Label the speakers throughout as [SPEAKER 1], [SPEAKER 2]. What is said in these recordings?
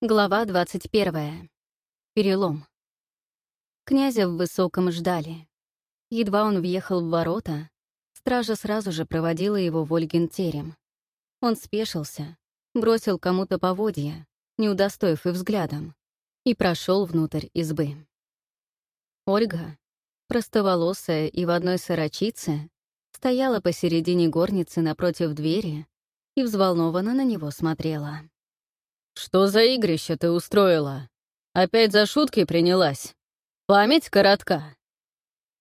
[SPEAKER 1] Глава 21. Перелом. Князя в Высоком ждали. Едва он въехал в ворота, стража сразу же проводила его в Ольгин терем. Он спешился, бросил кому-то поводья, не удостоив и взглядом, и прошел внутрь избы. Ольга, простоволосая и в одной сорочице, стояла посередине горницы напротив двери и взволнованно на него смотрела.
[SPEAKER 2] «Что за игрище ты устроила? Опять за шутки принялась? Память коротка?»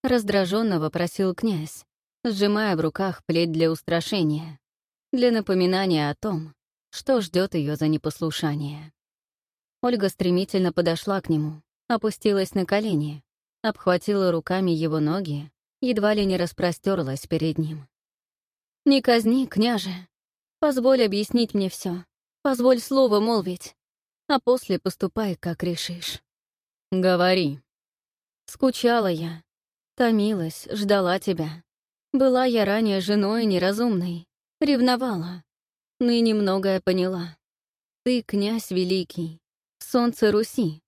[SPEAKER 1] Раздраженно вопросил князь, сжимая в руках плеть для устрашения, для напоминания о том, что ждет ее за непослушание. Ольга стремительно подошла к нему, опустилась на колени, обхватила руками его ноги, едва ли не распростерлась перед ним. «Не казни, княже. Позволь объяснить мне все. Позволь слово молвить, а после поступай, как решишь.
[SPEAKER 2] Говори.
[SPEAKER 1] Скучала я, томилась, ждала тебя. Была я ранее женой неразумной, ревновала. Ныне многое поняла. Ты князь великий, солнце Руси,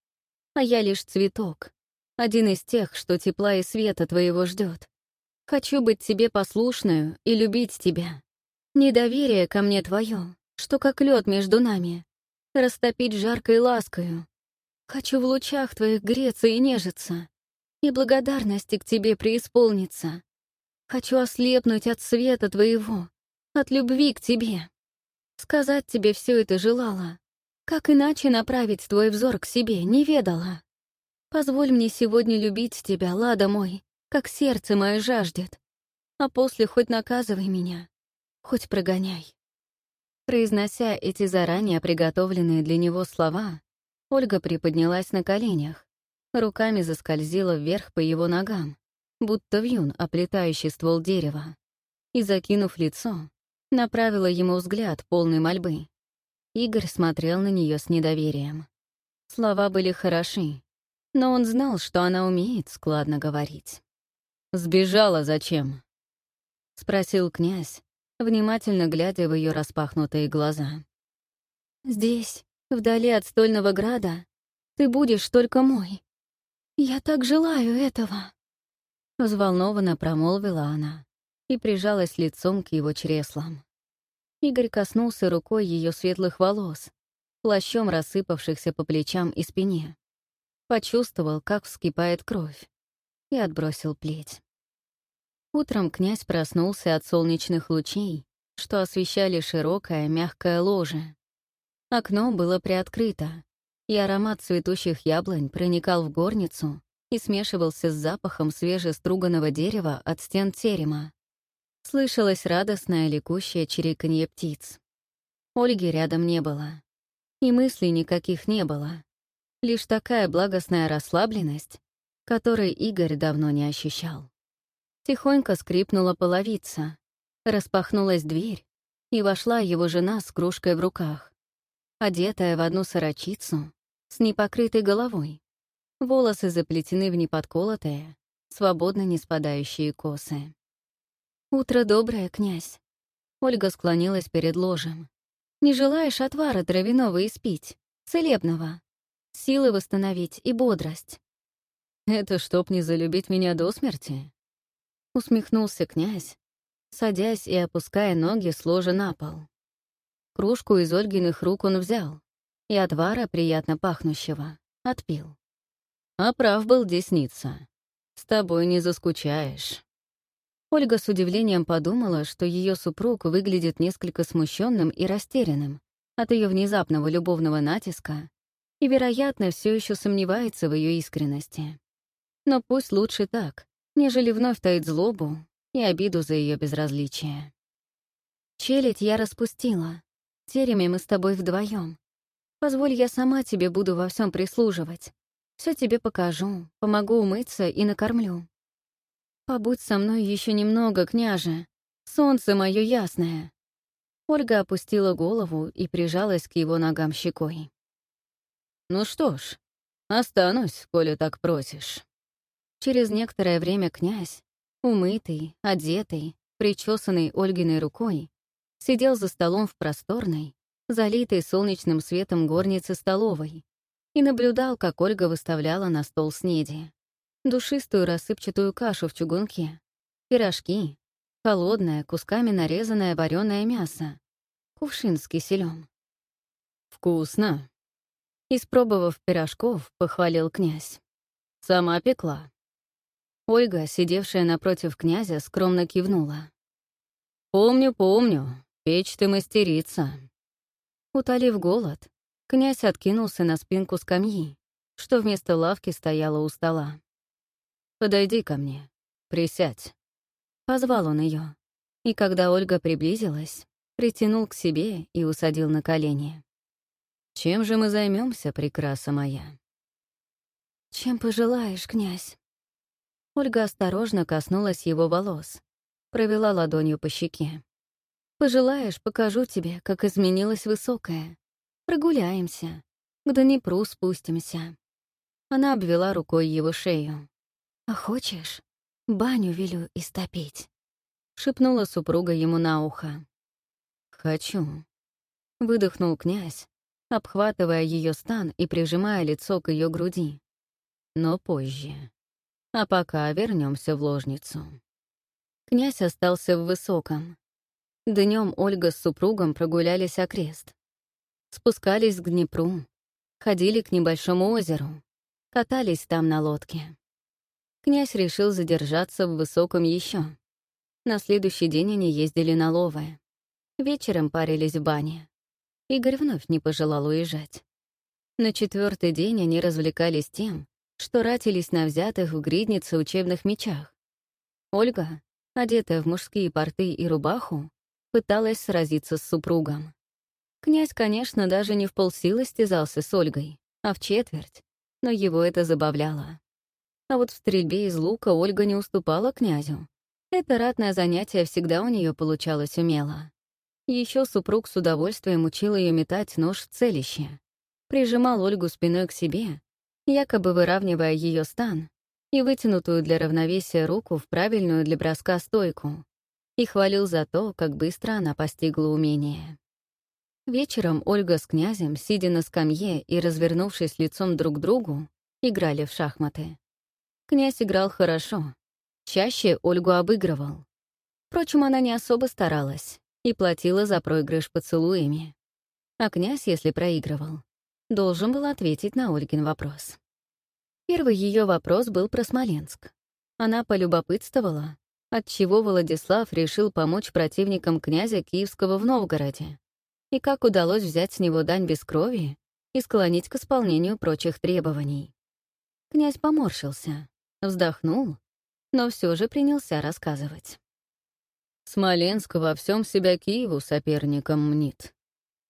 [SPEAKER 1] а я лишь цветок, один из тех, что тепла и света твоего ждет. Хочу быть тебе послушную и любить тебя. Недоверие ко мне твое что как лед между нами, растопить жаркой ласкою. Хочу в лучах твоих греться и нежиться, и благодарности к тебе преисполниться. Хочу ослепнуть от света твоего, от любви к тебе. Сказать тебе все это желала, как иначе направить твой взор к себе не ведала. Позволь мне сегодня любить тебя, лада мой, как сердце мое жаждет, а после хоть наказывай меня, хоть прогоняй. Произнося эти заранее приготовленные для него слова, Ольга приподнялась на коленях, руками заскользила вверх по его ногам, будто вьюн, оплетающий ствол дерева, и, закинув лицо, направила ему взгляд полной мольбы. Игорь смотрел на нее с недоверием. Слова были хороши, но он знал, что она умеет складно говорить.
[SPEAKER 2] «Сбежала зачем?»
[SPEAKER 1] — спросил князь, внимательно глядя в ее распахнутые глаза. «Здесь, вдали от стольного града, ты будешь только мой. Я так желаю этого!» Взволнованно промолвила она и прижалась лицом к его чреслам. Игорь коснулся рукой ее светлых волос, плащом рассыпавшихся по плечам и спине. Почувствовал, как вскипает кровь, и отбросил плеть. Утром князь проснулся от солнечных лучей, что освещали широкое, мягкое ложе. Окно было приоткрыто, и аромат цветущих яблонь проникал в горницу и смешивался с запахом свежеструганного дерева от стен терема. Слышалось радостное ликущее чириканье птиц. Ольги рядом не было. И мыслей никаких не было. Лишь такая благостная расслабленность, которой Игорь давно не ощущал. Тихонько скрипнула половица, распахнулась дверь, и вошла его жена с кружкой в руках, одетая в одну сорочицу, с непокрытой головой. Волосы заплетены в неподколотые, свободно не спадающие косы. «Утро доброе, князь!» Ольга склонилась перед ложем. «Не желаешь отвара травяного испить, целебного? Силы восстановить и бодрость?»
[SPEAKER 2] «Это чтоб не залюбить меня до смерти?»
[SPEAKER 1] Усмехнулся князь, садясь и опуская ноги с ложа на пол. Кружку из Ольгиных рук он взял и отвара, приятно пахнущего, отпил.
[SPEAKER 2] А прав был десница. С тобой не заскучаешь.
[SPEAKER 1] Ольга с удивлением подумала, что ее супруг выглядит несколько смущенным и растерянным от ее внезапного любовного натиска и, вероятно, все еще сомневается в ее искренности. Но пусть лучше так, нежели вновь таить злобу и обиду за ее безразличие. Челядь я распустила. Тереме мы с тобой вдвоем. Позволь, я сама тебе буду во всем прислуживать. Все тебе покажу, помогу умыться и накормлю. Побудь со мной еще немного, княже. Солнце мое ясное. Ольга опустила голову и прижалась к его ногам щекой.
[SPEAKER 2] «Ну что ж, останусь, коли так просишь».
[SPEAKER 1] Через некоторое время князь, умытый, одетый, причесанный Ольгиной рукой, сидел за столом в просторной, залитой солнечным светом горницы столовой, и наблюдал, как Ольга выставляла на стол снеди. Душистую рассыпчатую кашу в чугунке, пирожки, холодное, кусками нарезанное вареное мясо, кувшин с киселем.
[SPEAKER 2] «Вкусно!»
[SPEAKER 1] Испробовав пирожков, похвалил князь.
[SPEAKER 2] «Сама пекла».
[SPEAKER 1] Ольга, сидевшая напротив князя, скромно кивнула.
[SPEAKER 2] «Помню, помню. Печь ты мастерица».
[SPEAKER 1] Утолив голод, князь откинулся на спинку скамьи, что вместо лавки стояла у стола.
[SPEAKER 2] «Подойди ко мне. Присядь».
[SPEAKER 1] Позвал он ее, и когда Ольга приблизилась, притянул к себе и усадил на колени.
[SPEAKER 2] Чем же мы займемся, прекраса моя?
[SPEAKER 1] Чем пожелаешь, князь? Ольга осторожно коснулась его волос, провела ладонью по щеке. Пожелаешь, покажу тебе, как изменилась высокая. Прогуляемся, к Днепру спустимся. Она обвела рукой его шею. «А хочешь, баню велю истопить?» — шепнула супруга ему на ухо.
[SPEAKER 2] «Хочу», —
[SPEAKER 1] выдохнул князь, обхватывая ее стан и прижимая лицо к ее груди. Но позже. А пока вернемся в ложницу. Князь остался в высоком. Днем Ольга с супругом прогулялись окрест. Спускались к Днепру, ходили к небольшому озеру, катались там на лодке. Князь решил задержаться в Высоком еще. На следующий день они ездили на Ловое. Вечером парились в бане. Игорь вновь не пожелал уезжать. На четвертый день они развлекались тем, что ратились на взятых в гриднице учебных мечах. Ольга, одетая в мужские порты и рубаху, пыталась сразиться с супругом. Князь, конечно, даже не в полсилы стязался с Ольгой, а в четверть, но его это забавляло. А вот в стрельбе из лука Ольга не уступала князю. Это ратное занятие всегда у нее получалось умело. Еще супруг с удовольствием учил ее метать нож в целище. Прижимал Ольгу спиной к себе, якобы выравнивая ее стан и вытянутую для равновесия руку в правильную для броска стойку, и хвалил за то, как быстро она постигла умение. Вечером Ольга с князем, сидя на скамье и развернувшись лицом друг к другу, играли в шахматы. Князь играл хорошо, чаще Ольгу обыгрывал. Впрочем, она не особо старалась и платила за проигрыш поцелуями. А князь, если проигрывал, должен был ответить на Ольгин вопрос. Первый ее вопрос был про Смоленск. Она полюбопытствовала, отчего Владислав решил помочь противникам князя Киевского в Новгороде, и как удалось взять с него дань без крови и склонить к исполнению прочих требований. Князь поморщился, вздохнул, но все же принялся рассказывать.
[SPEAKER 2] Смоленск во всем себя Киеву соперником мнит.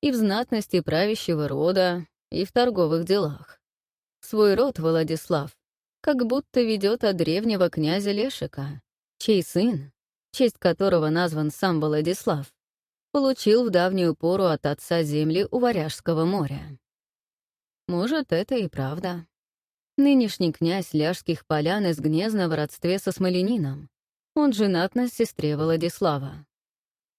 [SPEAKER 2] И в знатности правящего рода, и в торговых делах. Свой род Владислав как будто ведет от древнего князя Лешика, чей сын, честь которого назван сам Владислав, получил в давнюю пору от отца земли у Варяжского моря. Может, это и правда. Нынешний князь Ляжских полян из Гнезна в родстве со Смоленином, он женат на сестре Владислава.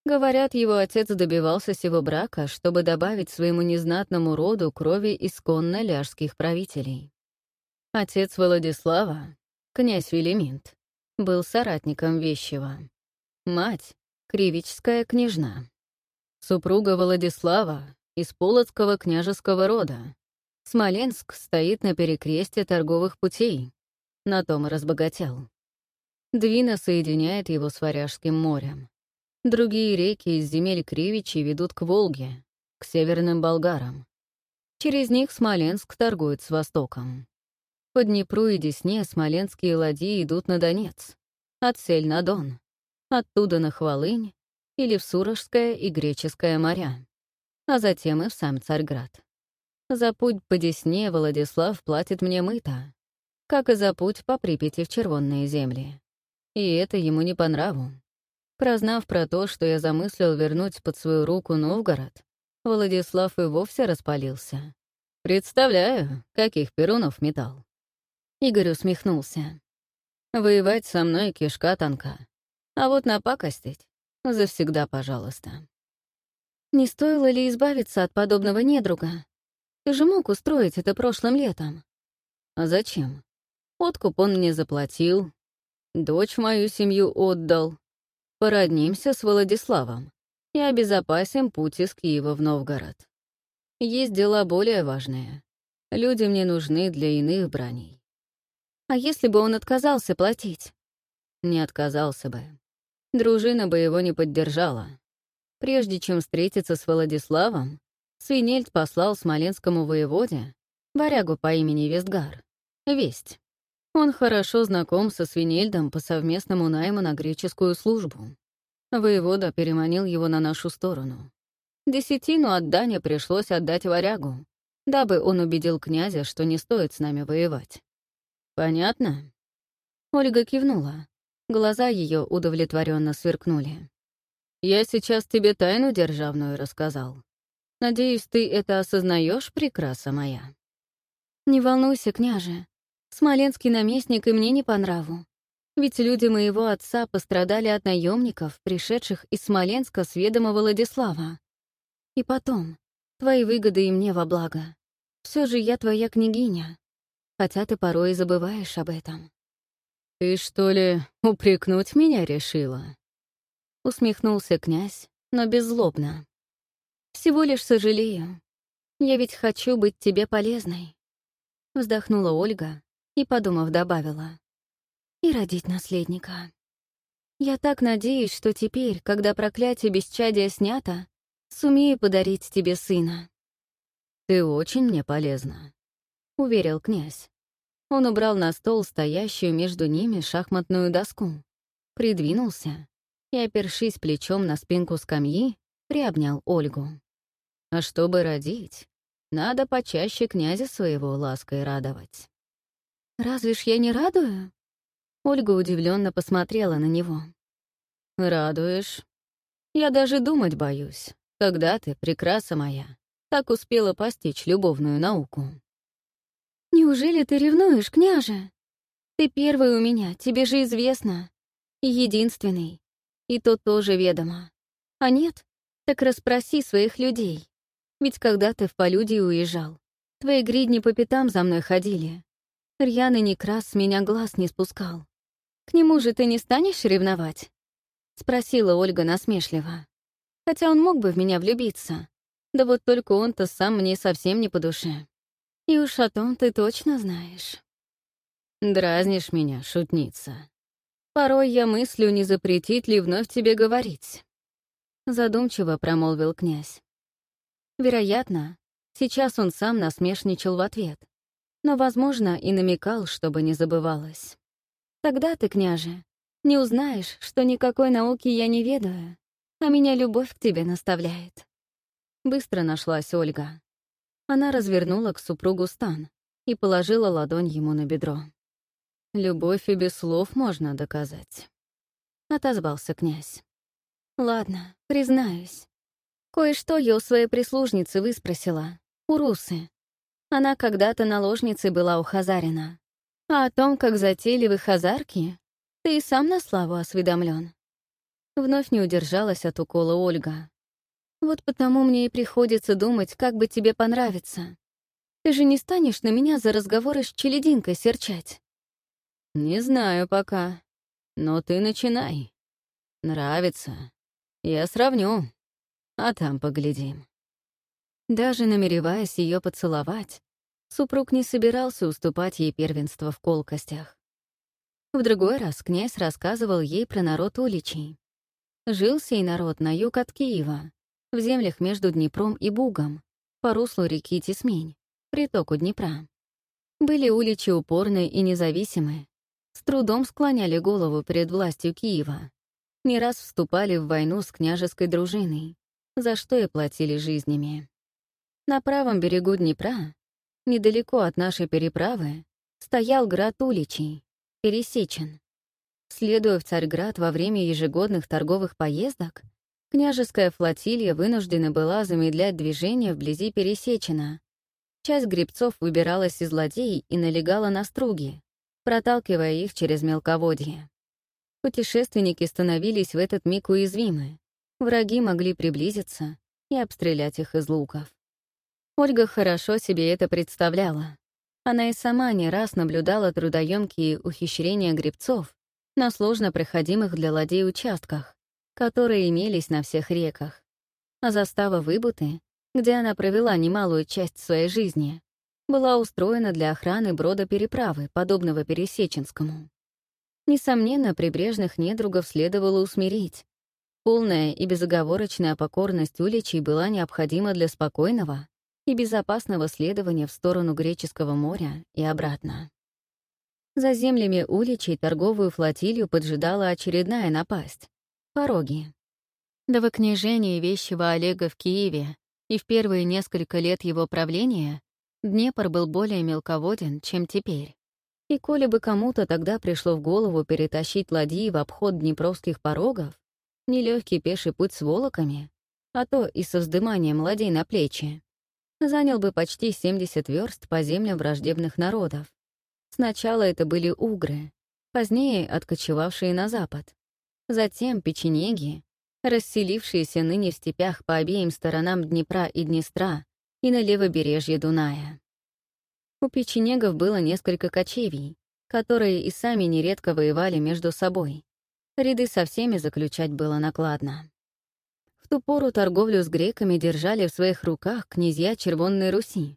[SPEAKER 2] Говорят, его отец добивался сего брака, чтобы добавить своему незнатному роду крови исконно ляжских правителей. Отец Владислава, князь Велиминт, был соратником Вещева. Мать — кривичская княжна. Супруга Владислава из Полоцкого княжеского рода. Смоленск стоит на перекресте торговых путей. На том и разбогател. Двина соединяет его с Варяжским морем. Другие реки из земель Кривичи ведут к Волге, к северным болгарам. Через них Смоленск торгует с Востоком. По Днепру и Десне смоленские ладьи идут на Донец, от Сель на Дон, оттуда на Хвалынь или в Сурожское и Греческое моря, а затем и в сам Царьград. За путь по Десне Владислав платит мне мыто, как и за путь по Припяти в Червонные земли. И это ему не по нраву. Прознав про то, что я замыслил вернуть под свою руку Новгород, Владислав и вовсе распалился. Представляю, каких перунов метал. Игорь усмехнулся. Воевать со мной кишка тонка. А вот напакостить — завсегда пожалуйста.
[SPEAKER 1] Не стоило ли избавиться от подобного недруга? Ты же мог устроить это прошлым летом.
[SPEAKER 2] А зачем? Откуп он мне заплатил, дочь мою семью отдал. Породнимся с Владиславом и обезопасим путь из Киева в Новгород. Есть дела более важные. Люди мне нужны для иных браней.
[SPEAKER 1] А если бы он отказался платить?
[SPEAKER 2] Не отказался бы. Дружина бы его не поддержала. Прежде чем встретиться с Владиславом, Свинельд послал смоленскому воеводе, варягу по имени Вестгар, весть. Он хорошо знаком со Свинельдом по совместному найму на греческую службу. Воевода переманил его на нашу сторону. Десятину от Дани пришлось отдать варягу, дабы он убедил князя, что не стоит с нами воевать. Понятно? Ольга кивнула. Глаза ее удовлетворенно сверкнули. «Я сейчас тебе тайну державную рассказал. Надеюсь, ты это осознаешь, прекраса моя?»
[SPEAKER 1] «Не волнуйся, княже. Смоленский наместник и мне не по нраву. Ведь люди моего отца пострадали от наемников, пришедших из Смоленска с ведома Владислава. И потом, твои выгоды и мне во благо. Все же я твоя княгиня, хотя ты порой и забываешь об этом.
[SPEAKER 2] «Ты что ли упрекнуть меня решила?» Усмехнулся князь, но беззлобно.
[SPEAKER 1] «Всего лишь сожалею. Я ведь хочу быть тебе полезной». Вздохнула Ольга и, подумав, добавила. «И родить наследника. Я так надеюсь, что теперь, когда проклятие бесчадия снято, Сумею подарить тебе сына».
[SPEAKER 2] «Ты очень мне полезна», — уверил князь. Он убрал на стол стоящую между ними шахматную доску, придвинулся и, опершись плечом на спинку скамьи, приобнял Ольгу. «А чтобы родить, надо почаще князя своего лаской радовать».
[SPEAKER 1] «Разве ж я не радую?» Ольга удивленно посмотрела на него.
[SPEAKER 2] «Радуешь. Я даже думать боюсь, когда ты, прекраса моя, так успела постичь любовную науку?
[SPEAKER 1] Неужели ты ревнуешь, княже? Ты первый у меня, тебе же известно. И единственный. И то тоже ведомо. А нет, так расспроси своих людей. Ведь когда ты в полюдии уезжал, твои гридни по пятам за мной ходили. Рьяный Некрас с меня глаз не спускал. К нему же ты не станешь ревновать? Спросила Ольга насмешливо хотя он мог бы в меня влюбиться. Да вот только он-то сам мне совсем не по душе. И уж о том ты точно знаешь.
[SPEAKER 2] Дразнишь меня, шутница. Порой я мыслю, не запретить ли вновь тебе говорить.
[SPEAKER 1] Задумчиво промолвил князь. Вероятно, сейчас он сам насмешничал в ответ, но, возможно, и намекал, чтобы не забывалось. Тогда ты, княже, не узнаешь, что никакой науки я не ведаю, а меня любовь к тебе наставляет». Быстро нашлась Ольга. Она развернула к супругу стан и положила ладонь ему на бедро.
[SPEAKER 2] «Любовь и без слов можно доказать», — отозвался князь.
[SPEAKER 1] «Ладно, признаюсь. Кое-что я у своей прислужницы выспросила, у Русы. Она когда-то наложницей была у Хазарина. А о том, как затейливы хазарки, ты и сам на славу осведомлен. Вновь не удержалась от укола Ольга. «Вот потому мне и приходится думать, как бы тебе понравиться. Ты же не станешь на меня за разговоры с челединкой серчать?»
[SPEAKER 2] «Не знаю пока. Но ты начинай. Нравится. Я сравню. А там поглядим».
[SPEAKER 1] Даже намереваясь ее поцеловать, супруг не собирался уступать ей первенство в колкостях. В другой раз князь рассказывал ей про народ уличей. Жил сей народ на юг от Киева, в землях между Днепром и Бугом, по руслу реки Тисмень, притоку Днепра. Были уличи упорные и независимые, с трудом склоняли голову перед властью Киева, не раз вступали в войну с княжеской дружиной, за что и платили жизнями. На правом берегу Днепра, недалеко от нашей переправы, стоял град Уличий, Пересечен, Следуя в Царьград во время ежегодных торговых поездок, княжеская флотилья вынуждена была замедлять движение вблизи Пересечена. Часть грибцов выбиралась из ладей и налегала на струги, проталкивая их через мелководье. Путешественники становились в этот миг уязвимы. Враги могли приблизиться и обстрелять их из луков. Ольга хорошо себе это представляла. Она и сама не раз наблюдала трудоемкие ухищрения гребцов на сложно проходимых для ладей участках, которые имелись на всех реках. А застава Выбуты, где она провела немалую часть своей жизни, была устроена для охраны брода переправы, подобного Пересеченскому. Несомненно, прибрежных недругов следовало усмирить. Полная и безоговорочная покорность уличей была необходима для спокойного и безопасного следования в сторону Греческого моря и обратно. За землями уличей торговую флотилию поджидала очередная напасть — пороги. До выкнижения вещего Олега в Киеве и в первые несколько лет его правления Днепр был более мелководен, чем теперь. И коли бы кому-то тогда пришло в голову перетащить ладьи в обход днепровских порогов, нелегкий пеший путь с волоками, а то и со вздыманием ладей на плечи, занял бы почти 70 верст по землям враждебных народов. Сначала это были угры, позднее откочевавшие на запад. Затем печенеги, расселившиеся ныне в степях по обеим сторонам Днепра и Днестра и на левобережье Дуная. У печенегов было несколько кочевий, которые и сами нередко воевали между собой. Ряды со всеми заключать было накладно ту пору торговлю с греками держали в своих руках князья Червонной Руси.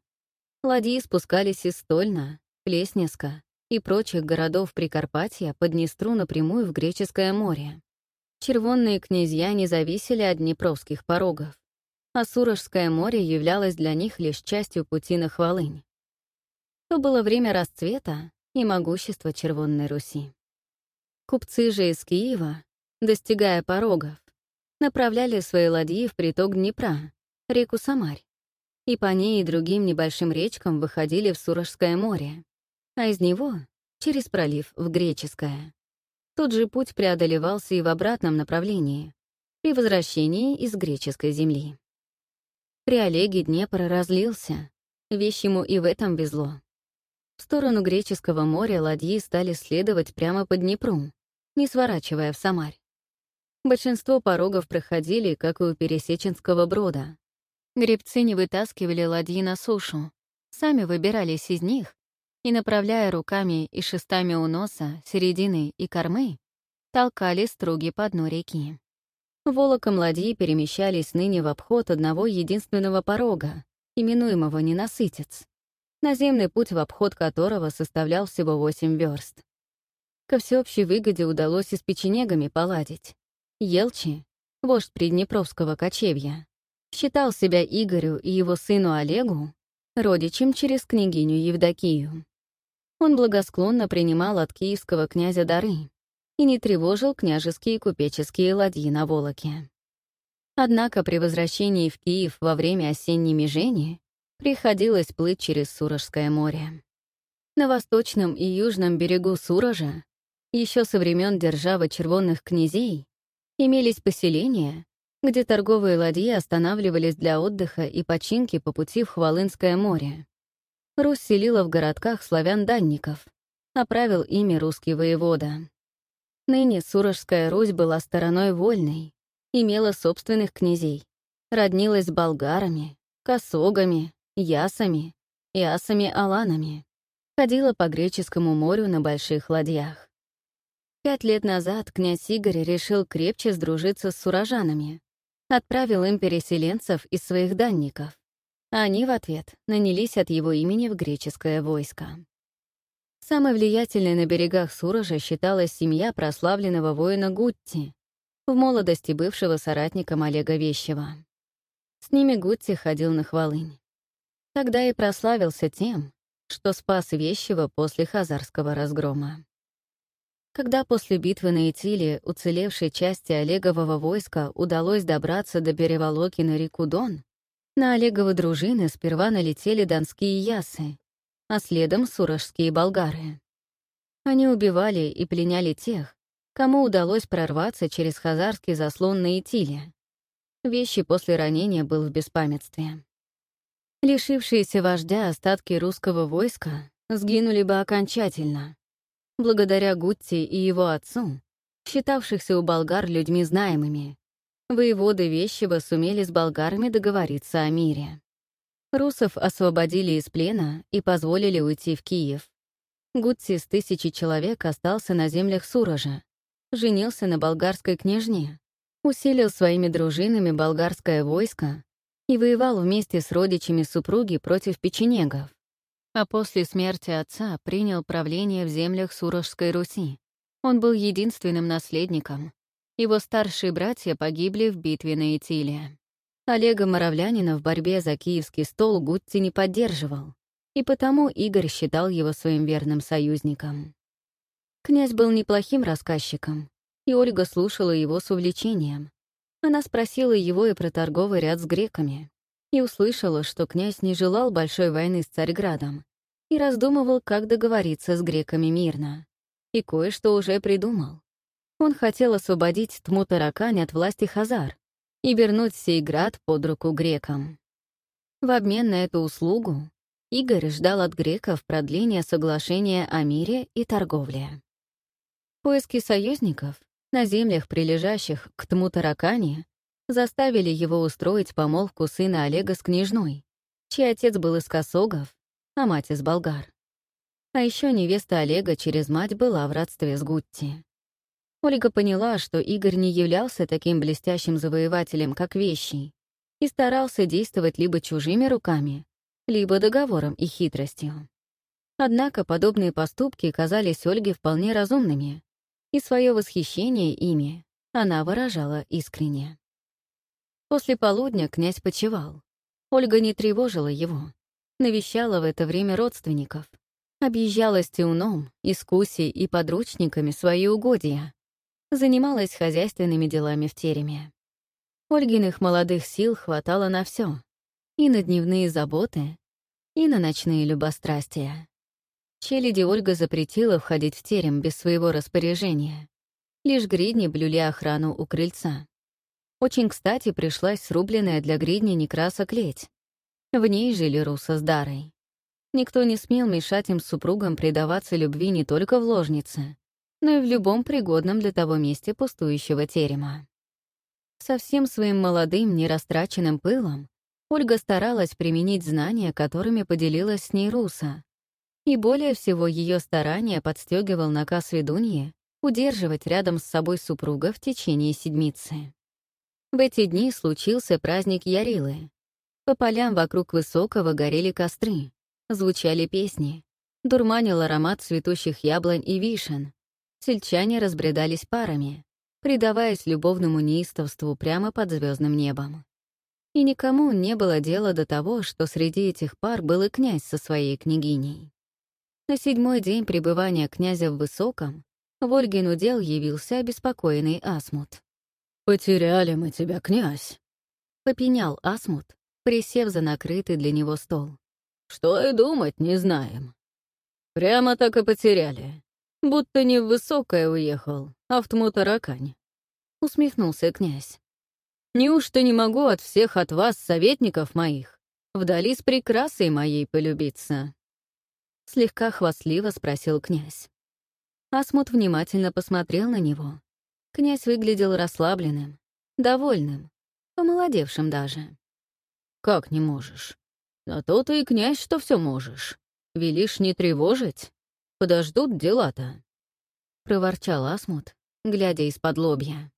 [SPEAKER 1] Ладьи спускались из Стольна, Плеснеска и прочих городов Прикарпатья под Днестру напрямую в Греческое море. Червонные князья не зависели от днепровских порогов, а Сурожское море являлось для них лишь частью пути на Хвалынь. То было время расцвета и могущества Червонной Руси. Купцы же из Киева, достигая порогов, направляли свои ладьи в приток Днепра, реку Самарь, и по ней и другим небольшим речкам выходили в Сурожское море, а из него — через пролив в Греческое. Тот же путь преодолевался и в обратном направлении, при возвращении из греческой земли. При Олеге Днепр разлился, вещь ему и в этом везло. В сторону Греческого моря ладьи стали следовать прямо по Днепру, не сворачивая в Самарь. Большинство порогов проходили, как и у Пересеченского брода. Гребцы не вытаскивали ладьи на сушу, сами выбирались из них и, направляя руками и шестами у носа, середины и кормы, толкали струги по дну реки. Волоком ладьи перемещались ныне в обход одного единственного порога, именуемого Ненасытец, наземный путь в обход которого составлял всего восемь верст. Ко всеобщей выгоде удалось и с печенегами поладить. Елчи, вождь Приднепровского кочевья, считал себя Игорю и его сыну Олегу родичем через княгиню Евдокию. Он благосклонно принимал от киевского князя дары и не тревожил княжеские купеческие ладьи на Волоке. Однако при возвращении в Киев во время осенней межени приходилось плыть через Сурожское море. На восточном и южном берегу Сурожа еще со времен державы червонных князей имелись поселения, где торговые ладьи останавливались для отдыха и починки по пути в Хвалынское море. Русь селила в городках славян-данников, а ими русский воевода. Ныне Сурожская Русь была стороной вольной, имела собственных князей, роднилась с болгарами, косогами, ясами и асами-аланами, ходила по Греческому морю на больших ладьях. Пять лет назад князь Игорь решил крепче сдружиться с сурожанами, отправил им переселенцев из своих данников, они в ответ нанялись от его имени в греческое войско. Самой влиятельной на берегах Сурожа считалась семья прославленного воина Гутти, в молодости бывшего соратником Олега Вещева. С ними Гутти ходил на хвалынь. Тогда и прославился тем, что спас Вещева после хазарского разгрома. Когда после битвы на Итиле уцелевшей части Олегового войска удалось добраться до переволоки на реку Дон, на Олеговы дружины сперва налетели донские ясы, а следом сурожские болгары. Они убивали и пленяли тех, кому удалось прорваться через хазарский заслон на Итиле. Вещи после ранения был в беспамятстве. Лишившиеся вождя остатки русского войска сгинули бы окончательно, благодаря Гутти и его отцу, считавшихся у болгар людьми знаемыми. Воеводы Вещева сумели с болгарами договориться о мире. Русов освободили из плена и позволили уйти в Киев. Гутси с тысячи человек остался на землях Суража, женился на болгарской княжне, усилил своими дружинами болгарское войско и воевал вместе с родичами супруги против печенегов. А после смерти отца принял правление в землях Сурожской Руси. Он был единственным наследником. Его старшие братья погибли в битве на Итиле. Олега Моровлянина в борьбе за киевский стол Гутти не поддерживал, и потому Игорь считал его своим верным союзником. Князь был неплохим рассказчиком, и Ольга слушала его с увлечением. Она спросила его и про торговый ряд с греками, и услышала, что князь не желал большой войны с Царьградом и раздумывал, как договориться с греками мирно. И кое-что уже придумал. Он хотел освободить Тмутаракань от власти Хазар и вернуть сей град под руку грекам. В обмен на эту услугу Игорь ждал от греков продления соглашения о мире и торговле. Поиски союзников на землях, прилежащих к Тмутаракане, заставили его устроить помолвку сына Олега с княжной, чей отец был из Косогов, а мать из Болгар. А еще невеста Олега через мать была в родстве с Гутти. Ольга поняла, что Игорь не являлся таким блестящим завоевателем, как Вещий, и старался действовать либо чужими руками, либо договором и хитростью. Однако подобные поступки казались Ольге вполне разумными, и свое восхищение ими она выражала искренне. После полудня князь почевал. Ольга не тревожила его, навещала в это время родственников, объезжала с Тиуном, Искусей и подручниками свои угодья, занималась хозяйственными делами в тереме. Ольгиных молодых сил хватало на все, и на дневные заботы, и на ночные любострастия. Челяди Ольга запретила входить в терем без своего распоряжения. Лишь гридни блюли охрану у крыльца. Очень кстати пришлась срубленная для гридни Некраса клеть. В ней жили Руса с Дарой. Никто не смел мешать им с супругом предаваться любви не только в ложнице, но и в любом пригодном для того месте пустующего терема. Со всем своим молодым, нерастраченным пылом Ольга старалась применить знания, которыми поделилась с ней Руса, и более всего ее старания подстегивал наказ ведуньи удерживать рядом с собой супруга в течение седмицы. В эти дни случился праздник Ярилы. По полям вокруг Высокого горели костры, звучали песни, дурманил аромат цветущих яблонь и вишен. Сельчане разбредались парами, предаваясь любовному неистовству прямо под звездным небом. И никому не было дела до того, что среди этих пар был и князь со своей княгиней. На седьмой день пребывания князя в Высоком в Ольгин удел явился обеспокоенный Асмут.
[SPEAKER 2] «Потеряли мы тебя, князь», —
[SPEAKER 1] попенял Асмут, присев за накрытый для него стол.
[SPEAKER 2] «Что и думать не знаем. Прямо так и потеряли. Будто не в Высокое уехал, а в Тмутаракань», — усмехнулся князь. «Неужто не могу от всех от вас, советников моих, вдали с прекрасой моей полюбиться?»
[SPEAKER 1] — слегка хвастливо спросил князь. Асмут внимательно посмотрел на него. Князь выглядел расслабленным, довольным, помолодевшим даже.
[SPEAKER 2] «Как не можешь? На то ты и князь, что все можешь. Велишь не тревожить? Подождут дела-то», — проворчал Асмут, глядя из-под лобья.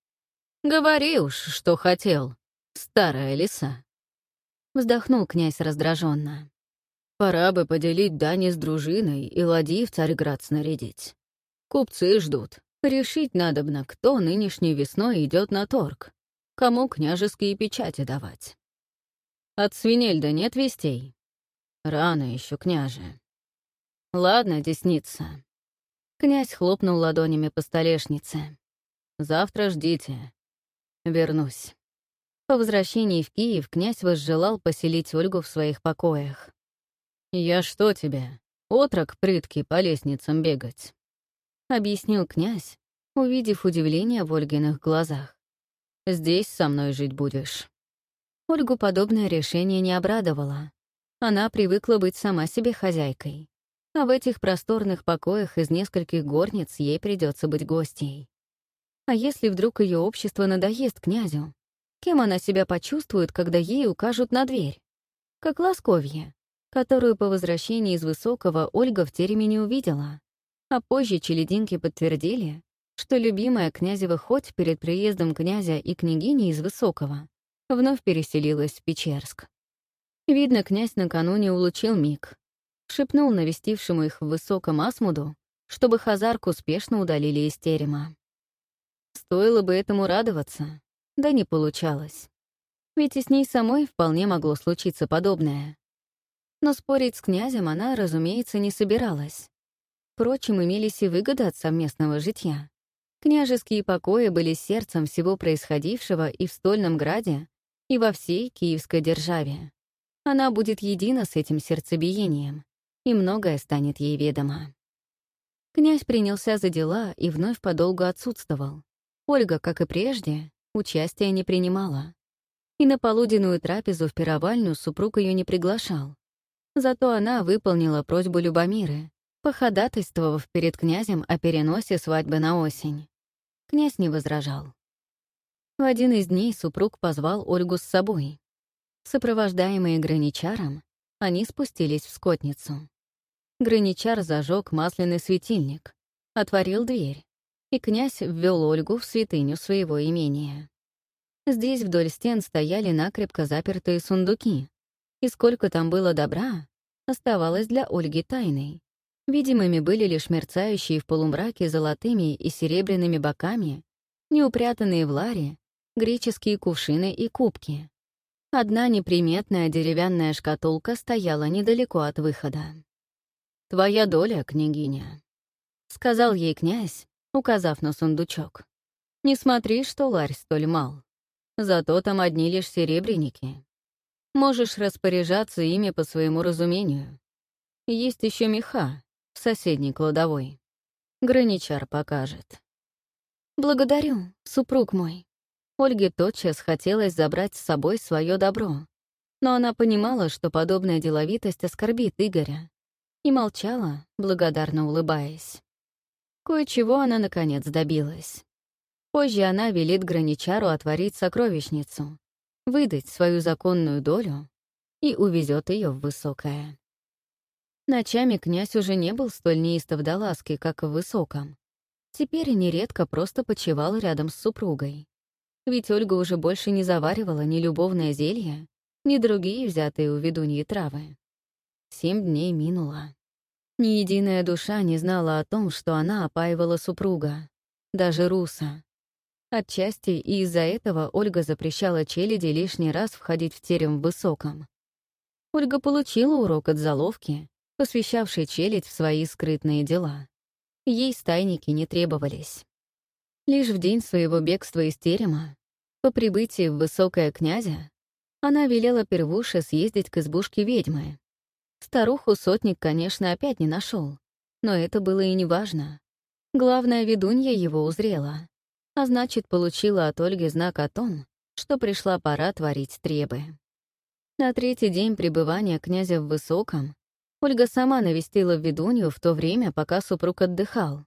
[SPEAKER 2] «Говори уж, что хотел, старая лиса».
[SPEAKER 1] Вздохнул князь раздраженно.
[SPEAKER 2] Пора бы поделить дани с дружиной и ладьи в Царьград снарядить. Купцы ждут. Решить надобно, кто нынешней весной идет на торг, кому княжеские печати давать. От Свинельда нет вестей? Рано еще, княже. Ладно, десница. Князь хлопнул ладонями по столешнице. Завтра ждите. Вернусь. По возвращении в Киев князь возжелал поселить Ольгу в своих покоях. «Я что тебе, отрок прытки по лестницам бегать?» — объяснил князь, увидев удивление в Ольгиных глазах. «Здесь со мной жить будешь». Ольгу подобное решение не обрадовало. Она привыкла быть сама себе хозяйкой. А в этих просторных покоях из нескольких горниц ей придется быть гостьей. А если вдруг ее общество надоест князю,
[SPEAKER 1] Кем она себя почувствует, когда ей укажут на дверь? Как Ласковье, которую по возвращении из Высокого Ольга в тереме не увидела. А позже челединки подтвердили, что любимая князева хоть перед приездом князя и княгини из Высокого вновь переселилась в Печерск. Видно, князь накануне улучил миг. Шепнул навестившему их в Высоком Асмуду, чтобы Хазарку успешно удалили из терема. Стоило бы этому радоваться, да не получалось. Ведь и с ней самой вполне могло случиться подобное. Но спорить с князем она, разумеется, не собиралась. Впрочем, имелись и выгоды от совместного житья. Княжеские покои были сердцем всего происходившего и в Стольном Граде, и во всей Киевской державе. Она будет едина с этим сердцебиением, и многое станет ей ведомо. Князь принялся за дела и вновь подолгу отсутствовал. Ольга, как и прежде, участия не принимала. И на полуденную трапезу в пировальню супруг ее не приглашал. Зато она выполнила просьбу Любомиры, походатайствовав перед князем о переносе свадьбы на осень. Князь не возражал. В один из дней супруг позвал Ольгу с собой. Сопровождаемые граничаром, они спустились в скотницу. Граничар зажег масляный светильник, отворил дверь, и князь ввел Ольгу в святыню своего имения. Здесь вдоль стен стояли накрепко запертые сундуки, и сколько там было добра, оставалось для Ольги тайной. Видимыми были лишь мерцающие в полумраке золотыми и серебряными боками, неупрятанные в ларе, греческие кувшины и кубки. Одна неприметная деревянная шкатулка стояла недалеко от выхода. «Твоя доля, княгиня», — сказал ей князь, указав на сундучок. «Не смотри, что ларь столь мал. Зато там одни лишь серебряники. Можешь распоряжаться ими по своему разумению. Есть еще меха, в соседней кладовой. Граничар покажет. «Благодарю, супруг мой». Ольге тотчас хотелось забрать с собой свое добро, но она понимала, что подобная деловитость оскорбит Игоря, и молчала, благодарно улыбаясь. Кое-чего она, наконец, добилась. Позже она велит граничару отворить сокровищницу, выдать свою законную долю и увезет ее в высокое. Ночами князь уже не был столь неистов до ласки, как в высоком. Теперь нередко просто почевал рядом с супругой. Ведь Ольга уже больше не заваривала ни любовное зелье, ни другие взятые у ведуньи травы. Семь дней минуло. Ни единая душа не знала о том, что она опаивала супруга, даже Руса. Отчасти и из-за этого Ольга запрещала челяди лишний раз входить в терем в Высоком. Ольга получила урок от заловки, посвящавший челядь в свои скрытные дела. Ей стайники не требовались. Лишь в день своего бегства из терема, по прибытии в Высокое князя, она велела первуше съездить к избушке ведьмы. Старуху сотник, конечно, опять не нашел, но это было и не важно. Главное, ведунья его узрела, а значит, получила от Ольги знак о том, что пришла пора творить требы. На третий день пребывания князя в Высоком Ольга сама навестила ведунью в то время, пока супруг отдыхал,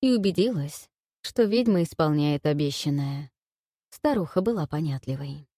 [SPEAKER 1] и убедилась, что ведьма исполняет обещанное. Старуха была понятливой.